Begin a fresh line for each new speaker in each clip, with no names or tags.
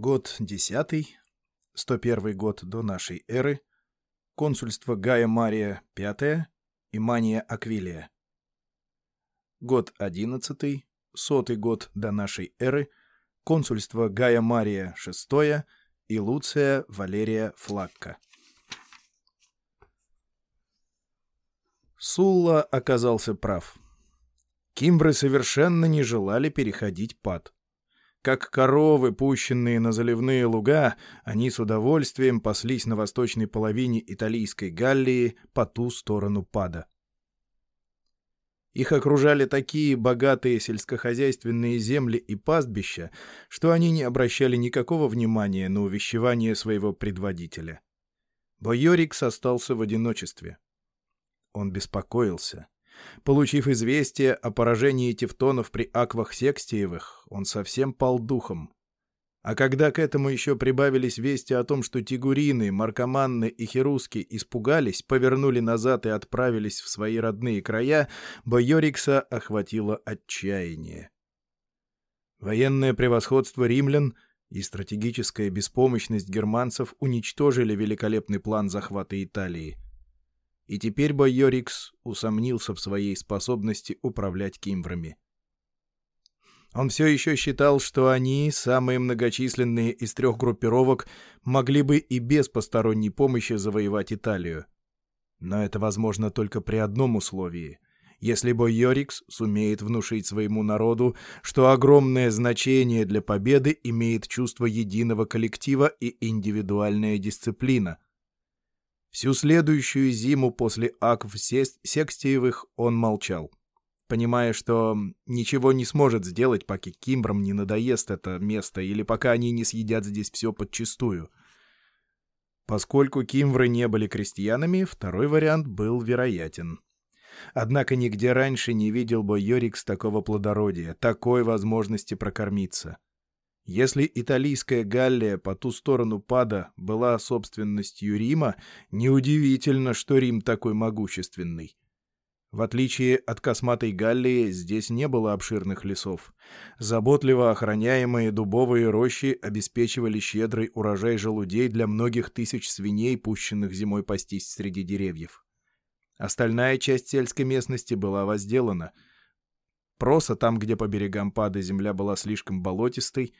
Год 10, 101 год до нашей эры, консульство Гая Мария V Мания Аквилия. Год 11, сотый год до нашей эры, консульство Гая Мария VI и Луция Валерия Флакка. Сулла оказался прав. Кимбры совершенно не желали переходить пад. Как коровы, пущенные на заливные луга, они с удовольствием паслись на восточной половине италийской Галлии по ту сторону пада. Их окружали такие богатые сельскохозяйственные земли и пастбища, что они не обращали никакого внимания на увещевание своего предводителя. Бойорикс остался в одиночестве. Он беспокоился. Получив известие о поражении тевтонов при аквах Секстиевых, он совсем пал духом. А когда к этому еще прибавились вести о том, что тигурины, маркоманны и херуски испугались, повернули назад и отправились в свои родные края, Бойорикса охватило отчаяние. Военное превосходство римлян и стратегическая беспомощность германцев уничтожили великолепный план захвата Италии — и теперь Бойорикс усомнился в своей способности управлять кимврами. Он все еще считал, что они, самые многочисленные из трех группировок, могли бы и без посторонней помощи завоевать Италию. Но это возможно только при одном условии — если Бойорикс сумеет внушить своему народу, что огромное значение для победы имеет чувство единого коллектива и индивидуальная дисциплина — Всю следующую зиму после акв Секстиевых он молчал, понимая, что ничего не сможет сделать, пока Кимбрам не надоест это место или пока они не съедят здесь все подчистую. Поскольку Кимвры не были крестьянами, второй вариант был вероятен. Однако нигде раньше не видел бы Йорикс такого плодородия, такой возможности прокормиться. Если италийская Галлия по ту сторону пада была собственностью Рима, неудивительно, что Рим такой могущественный. В отличие от косматой Галлии, здесь не было обширных лесов. Заботливо охраняемые дубовые рощи обеспечивали щедрый урожай желудей для многих тысяч свиней, пущенных зимой пастись среди деревьев. Остальная часть сельской местности была возделана. Проса там, где по берегам пада земля была слишком болотистой,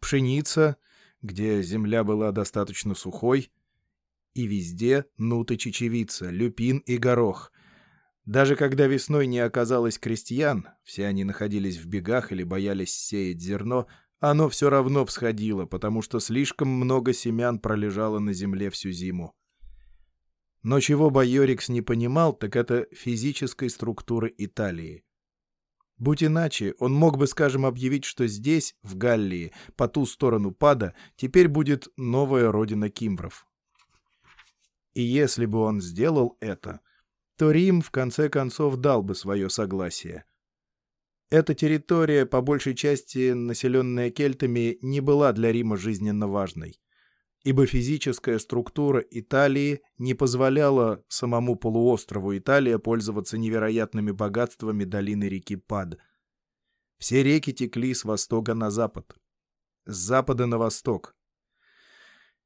пшеница, где земля была достаточно сухой, и везде нут и чечевица, люпин и горох. Даже когда весной не оказалось крестьян, все они находились в бегах или боялись сеять зерно, оно все равно всходило, потому что слишком много семян пролежало на земле всю зиму. Но чего Байорикс не понимал, так это физической структуры Италии. Будь иначе, он мог бы, скажем, объявить, что здесь, в Галлии, по ту сторону пада, теперь будет новая родина кимвров. И если бы он сделал это, то Рим в конце концов дал бы свое согласие. Эта территория, по большей части населенная кельтами, не была для Рима жизненно важной ибо физическая структура Италии не позволяла самому полуострову Италия пользоваться невероятными богатствами долины реки Пад. Все реки текли с востока на запад, с запада на восток.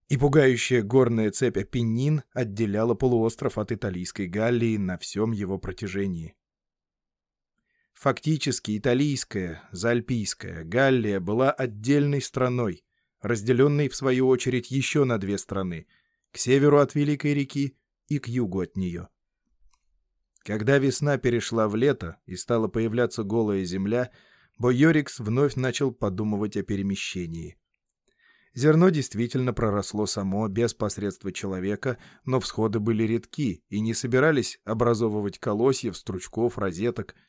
И пугающая горная цепь Апеннин отделяла полуостров от Италийской Галлии на всем его протяжении. Фактически италийская, заальпийская Галлия была отдельной страной, разделенный, в свою очередь, еще на две страны — к северу от Великой реки и к югу от нее. Когда весна перешла в лето и стала появляться голая земля, Бойорикс вновь начал подумывать о перемещении. Зерно действительно проросло само, без посредства человека, но всходы были редки и не собирались образовывать колосьев, стручков, розеток —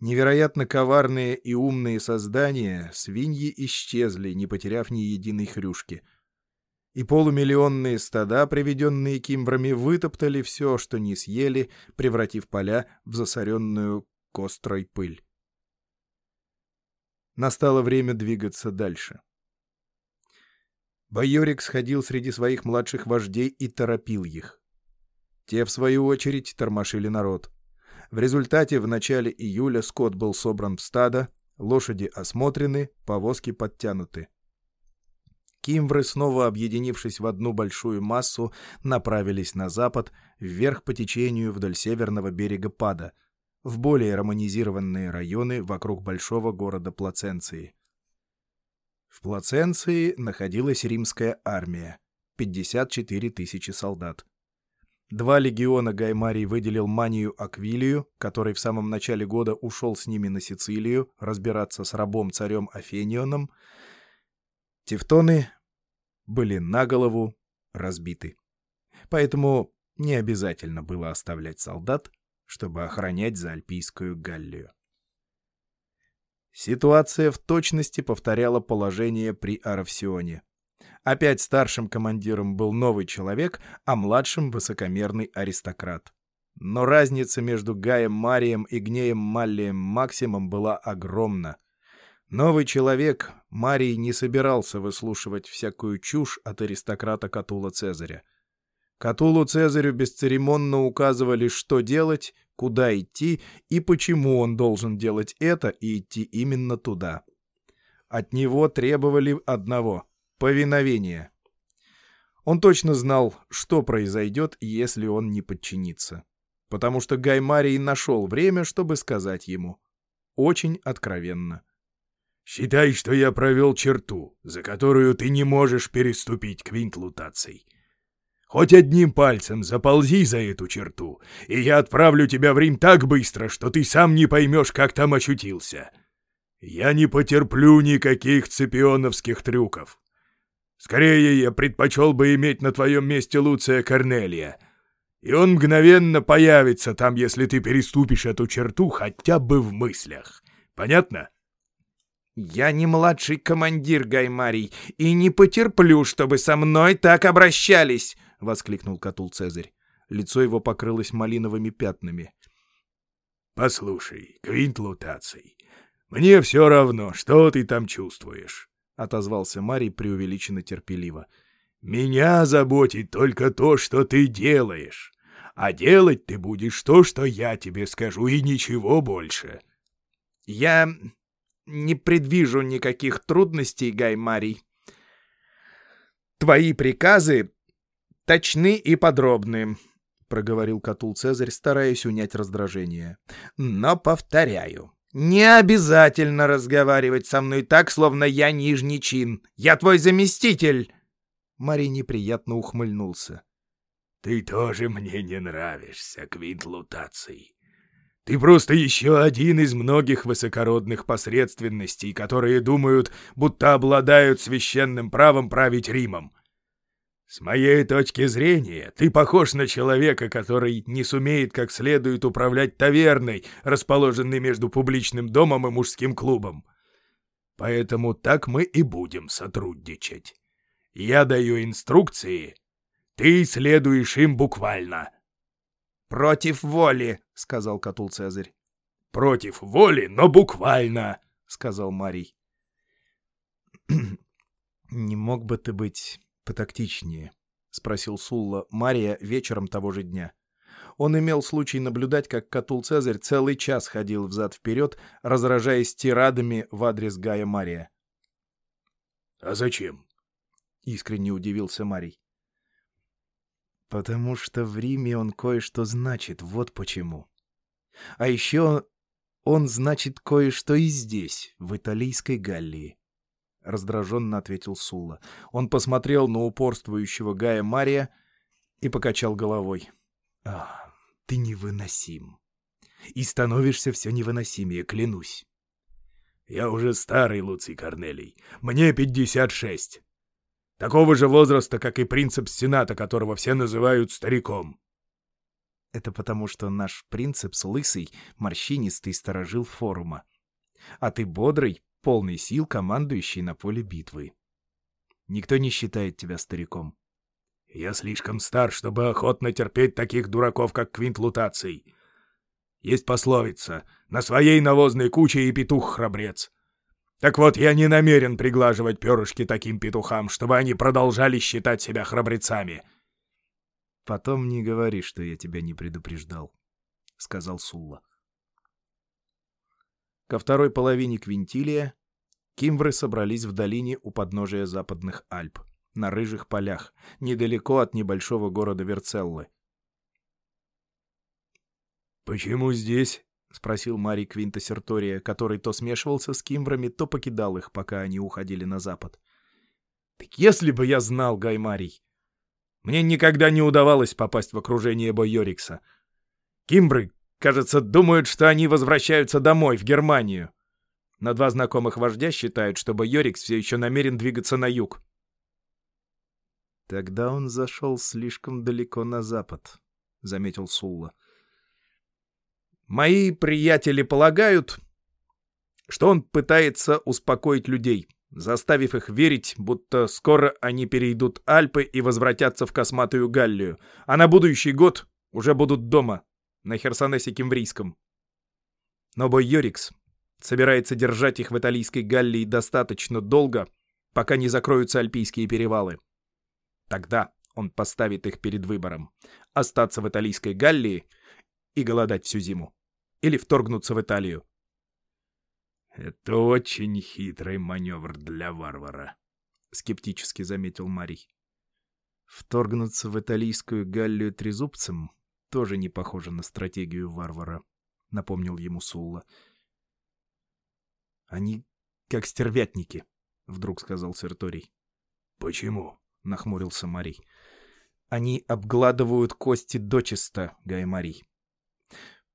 Невероятно коварные и умные создания, свиньи исчезли, не потеряв ни единой хрюшки. И полумиллионные стада, приведенные кимбрами, вытоптали все, что не съели, превратив поля в засоренную кострой пыль. Настало время двигаться дальше. Байорик сходил среди своих младших вождей и торопил их. Те, в свою очередь, тормошили народ — в результате в начале июля скот был собран в стадо, лошади осмотрены, повозки подтянуты. Кимвры, снова объединившись в одну большую массу, направились на запад, вверх по течению вдоль северного берега Пада, в более романизированные районы вокруг большого города Плаценции. В Плаценции находилась римская армия, 54 тысячи солдат. Два легиона Гаймарий выделил Манию Аквилию, который в самом начале года ушел с ними на Сицилию разбираться с рабом-царем Афенионом. Тевтоны были на голову разбиты. Поэтому не обязательно было оставлять солдат, чтобы охранять Заальпийскую Галлию. Ситуация в точности повторяла положение при Аравсионе. Опять старшим командиром был новый человек, а младшим — высокомерный аристократ. Но разница между Гаем Марием и Гнеем Маллием Максимом была огромна. Новый человек, Марий, не собирался выслушивать всякую чушь от аристократа Катула Цезаря. Катулу Цезарю бесцеремонно указывали, что делать, куда идти и почему он должен делать это и идти именно туда. От него требовали одного — повиновения. Он точно знал, что произойдет, если он не подчинится. Потому что Гай Марий нашел время, чтобы сказать ему. Очень откровенно.
«Считай, что я провел черту, за которую ты не можешь переступить, Квинт Лутаций. Хоть одним пальцем заползи за эту черту, и я отправлю тебя в Рим так быстро, что ты сам не поймешь, как там очутился. Я не потерплю никаких цепионовских трюков. Скорее, я предпочел бы иметь на твоем месте Луция Корнелия. И он мгновенно появится там, если ты переступишь эту черту хотя бы в мыслях. Понятно?
«Я не младший командир, Гаймарий, и не потерплю, чтобы со мной так обращались!» — воскликнул Катул Цезарь. Лицо его покрылось малиновыми пятнами.
«Послушай, Квинт Лутаций, мне все равно, что ты там чувствуешь», — отозвался Марий преувеличенно терпеливо. «Меня заботит только то, что ты делаешь, а делать ты будешь то, что я тебе скажу, и ничего больше».
«Я не предвижу никаких трудностей, Гай Марий. Твои приказы точны и подробны, — проговорил Катул Цезарь, стараясь унять раздражение. Но повторяю, не обязательно разговаривать со мной так, словно я нижний чин. Я твой заместитель. Марий неприятно ухмыльнулся.
— Ты тоже мне не нравишься, Квинт Лутаций. Ты просто еще один из многих высокородных посредственностей, которые думают, будто обладают священным правом править Римом. С моей точки зрения, ты похож на человека, который не сумеет как следует управлять таверной, расположенной между публичным домом и мужским клубом. Поэтому так мы и будем сотрудничать. Я даю инструкции, ты следуешь им буквально.
— Против воли, — сказал Катул Цезарь.
— Против воли, но буквально, — сказал Марий.
— Не мог бы ты быть потактичнее?» — спросил Сулла Мария вечером того же дня. Он имел случай наблюдать, как Катул Цезарь целый час ходил взад-вперед, разражаясь тирадами в адрес Гая Мария.
«А зачем?»
— искренне удивился Марий. «Потому что в Риме он кое-что значит, вот почему. А еще он значит кое-что и здесь, в Италийской Галлии. — раздраженно ответил Сула. Он посмотрел на упорствующего Гая Мария и покачал головой. «А, ты невыносим. И становишься все невыносимее, клянусь».
«Я уже старый, Луций Корнелий. Мне пятьдесят шесть. Такого же возраста, как и принцип Сената, которого все называют стариком».
«Это потому, что наш принцепс лысый, морщинистый сторожил форума. А ты бодрый, полный сил, командующий на поле битвы. Никто не считает тебя стариком.
Я слишком стар, чтобы охотно терпеть таких дураков, как Квинт Лутаций. Есть пословица «На своей навозной куче и петух храбрец». Так вот, я не намерен приглаживать перышки таким петухам, чтобы они продолжали считать себя храбрецами.
Потом не говори, что я тебя не предупреждал, — сказал Сулла. Ко второй половине Квинтилия Кимвры собрались в долине у подножия западных Альп, на рыжих полях, недалеко от небольшого города Верцеллы.
«Почему здесь?»
— спросил Марий Квинта Сертория, который то смешивался с кимврами, то покидал их, пока они уходили на запад. «Так если бы я знал, Гай Марий! Мне никогда не удавалось попасть в окружение Бойорикса. Кимбры, кажется, думают, что они возвращаются домой, в Германию. На два знакомых вождя считают, что Бойорикс все еще намерен двигаться на юг. «Тогда он зашел слишком далеко на запад», — заметил Сулла. «Мои приятели полагают, что он пытается успокоить людей, заставив их верить, будто скоро они перейдут Альпы и возвратятся в косматую Галлию, а на будущий год уже будут дома, на Херсонесе Кимврийском. Но Бойорикс собирается держать их в Италийской Галлии достаточно долго, пока не закроются Альпийские перевалы. Тогда он поставит их перед выбором — остаться в Италийской Галлии и голодать всю зиму, или вторгнуться в Италию.
«Это очень хитрый маневр для варвара», —
скептически заметил Марий. «Вторгнуться в Италийскую Галлию трезубцем тоже не похоже на стратегию варвара», — напомнил ему Сулла. «Они как стервятники», — вдруг сказал Серторий.
«Почему?»
— нахмурился Марий. «Они обгладывают кости дочисто, Гай Марий.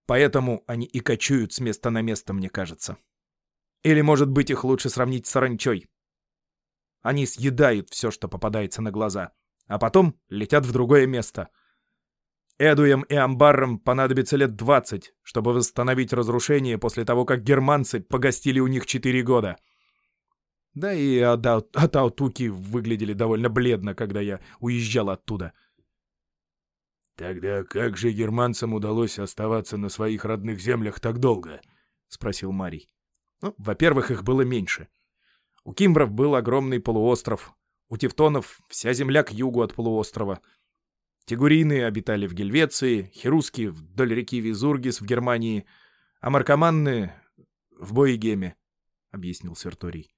Поэтому они и кочуют с места на место, мне кажется. Или, может быть, их лучше сравнить с саранчой. Они съедают все, что попадается на глаза, а потом летят в другое место — Эдуем и Амбаррам понадобится лет двадцать, чтобы восстановить разрушение после того, как германцы погостили у них четыре года. Да и Атаутуки выглядели довольно бледно, когда я уезжал оттуда.
«Тогда как же германцам удалось оставаться на своих родных землях так долго?»
— спросил Марий. Ну, во-первых, их было меньше. У кимбров был огромный полуостров, у тевтонов вся земля к югу от полуострова — Тигурины обитали в Гельвеции, херусские вдоль реки Визургис в Германии, а маркоманны — в Боегеме, — объяснил Серторий.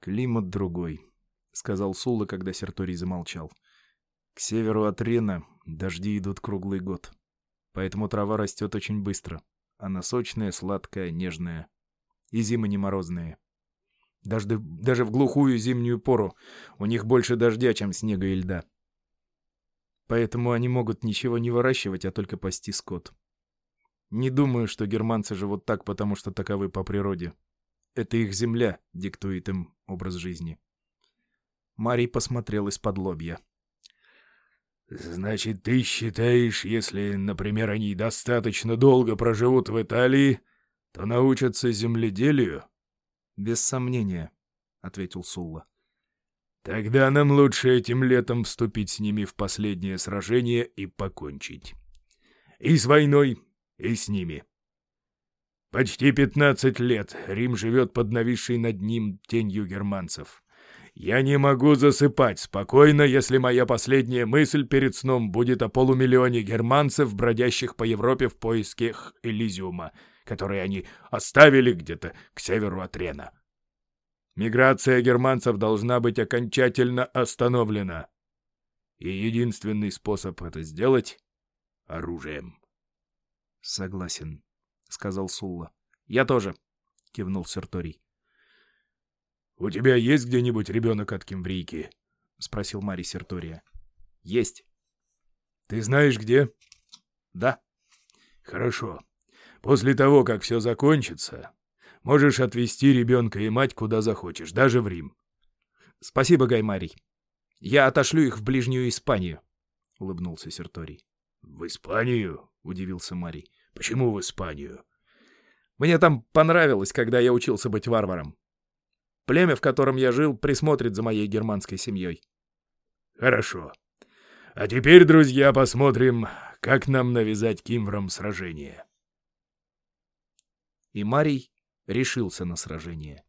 «Климат другой», — сказал Сула, когда Серторий замолчал. «К северу от Рена дожди идут круглый год, поэтому трава растет очень быстро. Она сочная, сладкая, нежная. И зимы не морозные. Даже, даже в глухую зимнюю пору у них больше дождя, чем снега и льда. Поэтому они могут ничего не выращивать, а только пасти скот. Не думаю, что германцы живут так, потому что таковы по природе. Это их земля диктует им образ жизни. Марий посмотрел из-под лобья.
«Значит, ты считаешь, если, например, они достаточно долго проживут в Италии, то научатся земледелию?»
«Без сомнения», — ответил Сулла.
Тогда нам лучше этим летом вступить с ними в последнее сражение и покончить. И с войной, и с ними. Почти пятнадцать лет Рим живет под нависшей над ним тенью германцев. Я не могу засыпать спокойно, если моя последняя мысль перед сном будет о полумиллионе германцев, бродящих по Европе в поисках Элизиума, который они оставили где-то к северу от Рена. Миграция германцев должна быть окончательно остановлена. И единственный способ это сделать — оружием.
— Согласен, — сказал Сулла. — Я тоже, — кивнул Серторий.
— У тебя есть где-нибудь ребенок от Кимврийки?
— спросил Мари Сертория. — Есть.
— Ты знаешь, где?
— Да.
— Хорошо. После того, как все закончится, Можешь отвезти ребенка и мать куда захочешь, даже в Рим.
— Спасибо, Гаймарий. Я отошлю их в ближнюю Испанию, — улыбнулся Серторий.
— В Испанию? — удивился Марий. — Почему в Испанию?
— Мне там понравилось, когда я учился быть варваром. Племя, в котором я жил, присмотрит за моей германской семьей.
— Хорошо. А теперь, друзья, посмотрим, как нам навязать кимврам сражение.
И Марий решился на сражение.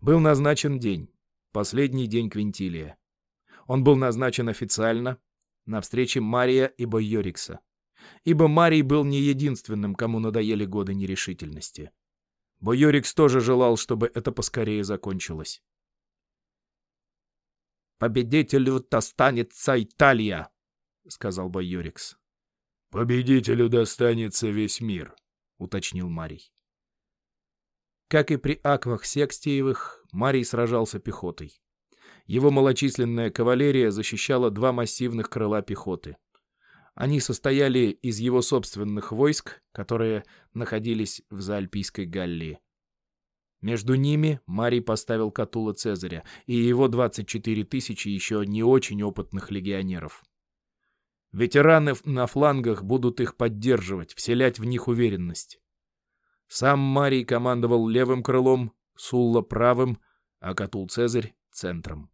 Был назначен день, последний день Квинтилия. Он был назначен официально на встрече Мария и Бойорикса, ибо Марий был не единственным, кому надоели годы нерешительности. Бойорикс тоже желал, чтобы это поскорее закончилось. «Победителю достанется Италия», — сказал Бойорикс.
«Победителю достанется весь мир», — уточнил Марий.
Как и при аквах Секстиевых, Марий сражался пехотой. Его малочисленная кавалерия защищала два массивных крыла пехоты. Они состояли из его собственных войск, которые находились в Заальпийской Галлии. Между ними Марий поставил Катула Цезаря и его 24 тысячи еще не очень опытных легионеров. Ветераны на флангах будут их поддерживать, вселять в них уверенность. Сам Марий командовал левым крылом, Сулла — правым, а Катул Цезарь — центром.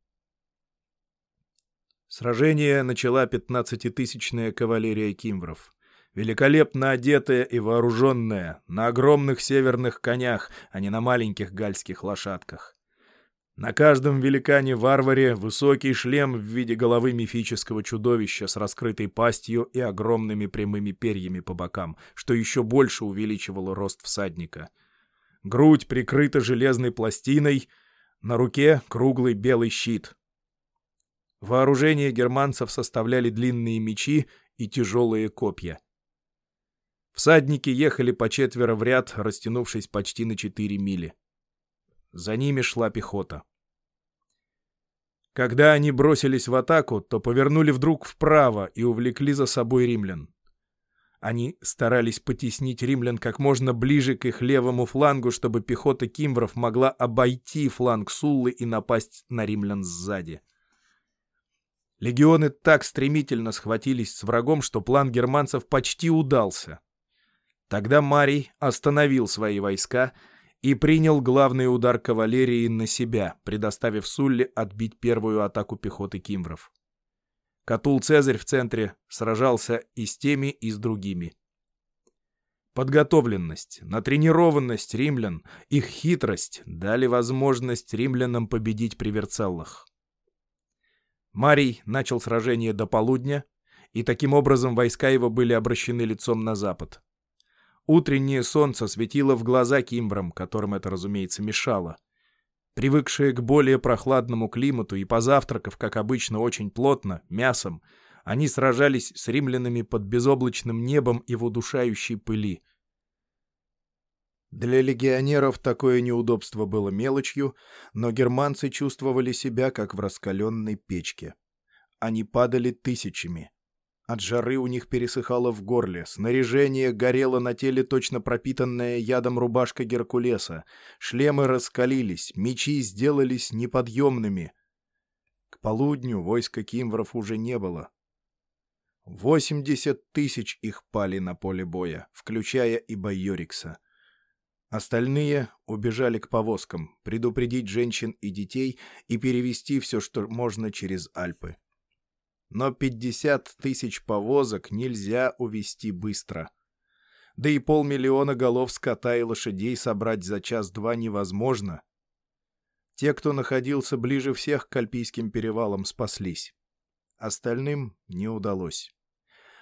Сражение начала пятнадцатитысячная кавалерия кимвров. Великолепно одетая и вооруженная, на огромных северных конях, а не на маленьких гальских лошадках. На каждом великане-варваре высокий шлем в виде головы мифического чудовища с раскрытой пастью и огромными прямыми перьями по бокам, что еще больше увеличивало рост всадника. Грудь прикрыта железной пластиной, на руке круглый белый щит — Вооружение германцев составляли длинные мечи и тяжелые копья. Всадники ехали по четверо в ряд, растянувшись почти на четыре мили. За ними шла пехота. Когда они бросились в атаку, то повернули вдруг вправо и увлекли за собой римлян. Они старались потеснить римлян как можно ближе к их левому флангу, чтобы пехота кимвров могла обойти фланг Суллы и напасть на римлян сзади. Легионы так стремительно схватились с врагом, что план германцев почти удался. Тогда Марий остановил свои войска и принял главный удар кавалерии на себя, предоставив Сулле отбить первую атаку пехоты кимвров. Катул Цезарь в центре сражался и с теми, и с другими. Подготовленность, натренированность римлян, их хитрость дали возможность римлянам победить при Верцеллах. Марий начал сражение до полудня, и таким образом войска его были обращены лицом на запад. Утреннее солнце светило в глаза кимбрам, которым это, разумеется, мешало. Привыкшие к более прохладному климату и позавтракав, как обычно, очень плотно, мясом, они сражались с римлянами под безоблачным небом и в удушающей пыли. Для легионеров такое неудобство было мелочью, но германцы чувствовали себя как в раскаленной печке. Они падали тысячами. От жары у них пересыхало в горле, снаряжение горело на теле точно пропитанная ядом рубашка Геркулеса, шлемы раскалились, мечи сделались неподъемными. К полудню войска кимвров уже не было. Восемьдесят тысяч их пали на поле боя, включая и Байорикса. Остальные убежали к повозкам, предупредить женщин и детей и перевести все, что можно через Альпы. Но 50 тысяч повозок нельзя увести быстро. Да и полмиллиона голов скота и лошадей собрать за час-два невозможно. Те, кто находился ближе всех к Альпийским перевалам, спаслись. Остальным не удалось.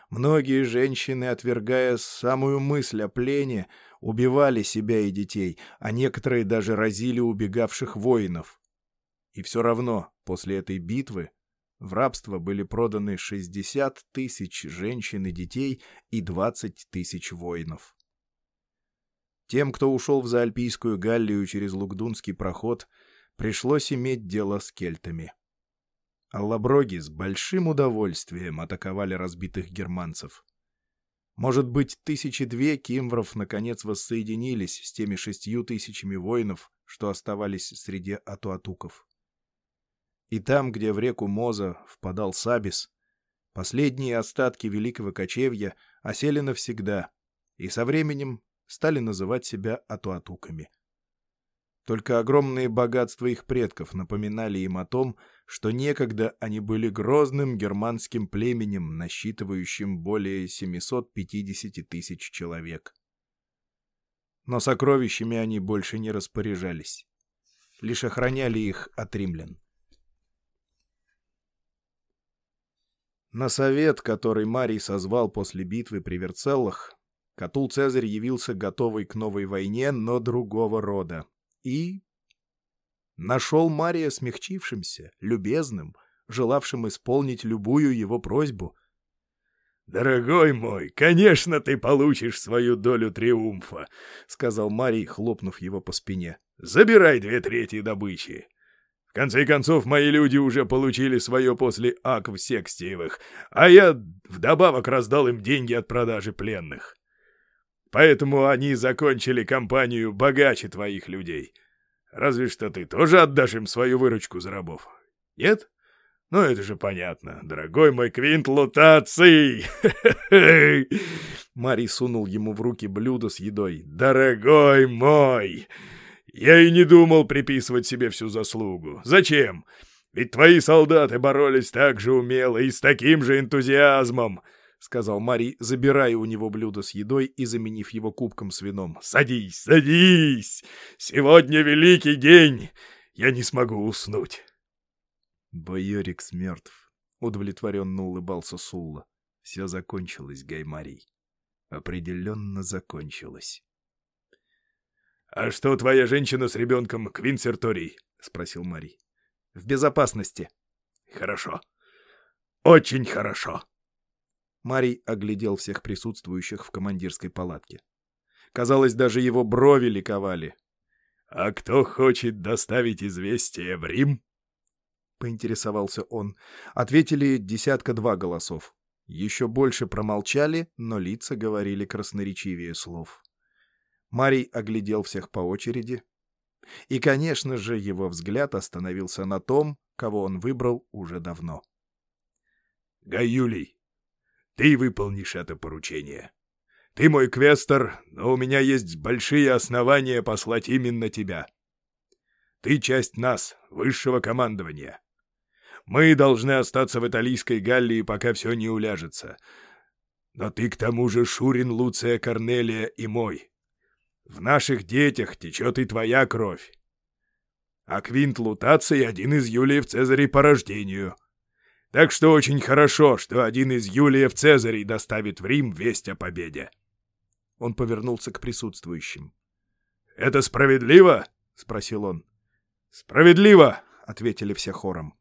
Многие женщины, отвергая самую мысль о плене, убивали себя и детей, а некоторые даже разили убегавших воинов. И все равно после этой битвы в рабство были проданы 60 тысяч женщин и детей и 20 тысяч воинов. Тем, кто ушел в Заальпийскую Галлию через Лугдунский проход, пришлось иметь дело с кельтами. Аллаброги с большим удовольствием атаковали разбитых германцев. Может быть, тысячи две кимвров наконец воссоединились с теми шестью тысячами воинов, что оставались среди атуатуков. И там, где в реку Моза впадал Сабис, последние остатки великого кочевья осели навсегда и со временем стали называть себя атуатуками. Только огромные богатства их предков напоминали им о том, что некогда они были грозным германским племенем, насчитывающим более 750 тысяч человек. Но сокровищами они больше не распоряжались, лишь охраняли их от римлян. На совет, который Марий созвал после битвы при Верцеллах, Катул Цезарь явился готовый к новой войне, но другого рода. И нашел Мария смягчившимся, любезным, желавшим исполнить любую его просьбу.
«Дорогой мой, конечно, ты получишь свою долю триумфа», — сказал Марий, хлопнув его по спине. «Забирай две трети добычи. В конце концов, мои люди уже получили свое после акв секстиевых, а я вдобавок раздал им деньги от продажи пленных. Поэтому они закончили кампанию богаче твоих людей. Разве что ты тоже отдашь им свою выручку за рабов. Нет? Ну, это же понятно. Дорогой мой Квинт Лутаций!
Мари сунул ему в руки блюдо с едой.
Дорогой мой! Я и не думал приписывать себе всю заслугу. Зачем? Ведь твои солдаты боролись так же умело и с таким же энтузиазмом. — сказал Марий, забирая у него блюдо с едой и заменив его кубком с вином. «Садись, садись! Сегодня великий день! Я не смогу уснуть!»
«Боерикс мертв», — удовлетворенно улыбался Сулла. «Все закончилось, Гай Марий. Определенно закончилось».
«А что твоя женщина с ребенком, Квинсерторий?» — спросил Марий.
«В безопасности».
«Хорошо. Очень хорошо».
Марий оглядел всех присутствующих в командирской палатке. Казалось, даже его брови ликовали.
«А кто хочет доставить известие в Рим?»
— поинтересовался он. Ответили десятка-два голосов. Еще больше промолчали, но лица говорили красноречивее слов. Марий оглядел всех по очереди. И, конечно же, его взгляд остановился на том, кого он выбрал уже давно.
«Гаюлий, ты выполнишь это поручение. Ты мой квестор, но у меня есть большие основания послать именно тебя. Ты часть нас, высшего командования. Мы должны остаться в Италийской Галлии, пока все не уляжется. Но ты к тому же Шурин Луция Корнелия и мой. В наших детях течет и твоя кровь. А Квинт Лутаций — один из Юлиев Цезарей по рождению — так что очень хорошо, что один из Юлиев Цезарей доставит в Рим весть о победе.
Он повернулся к присутствующим.
«Это справедливо?» — спросил он.
«Справедливо!» — ответили все хором.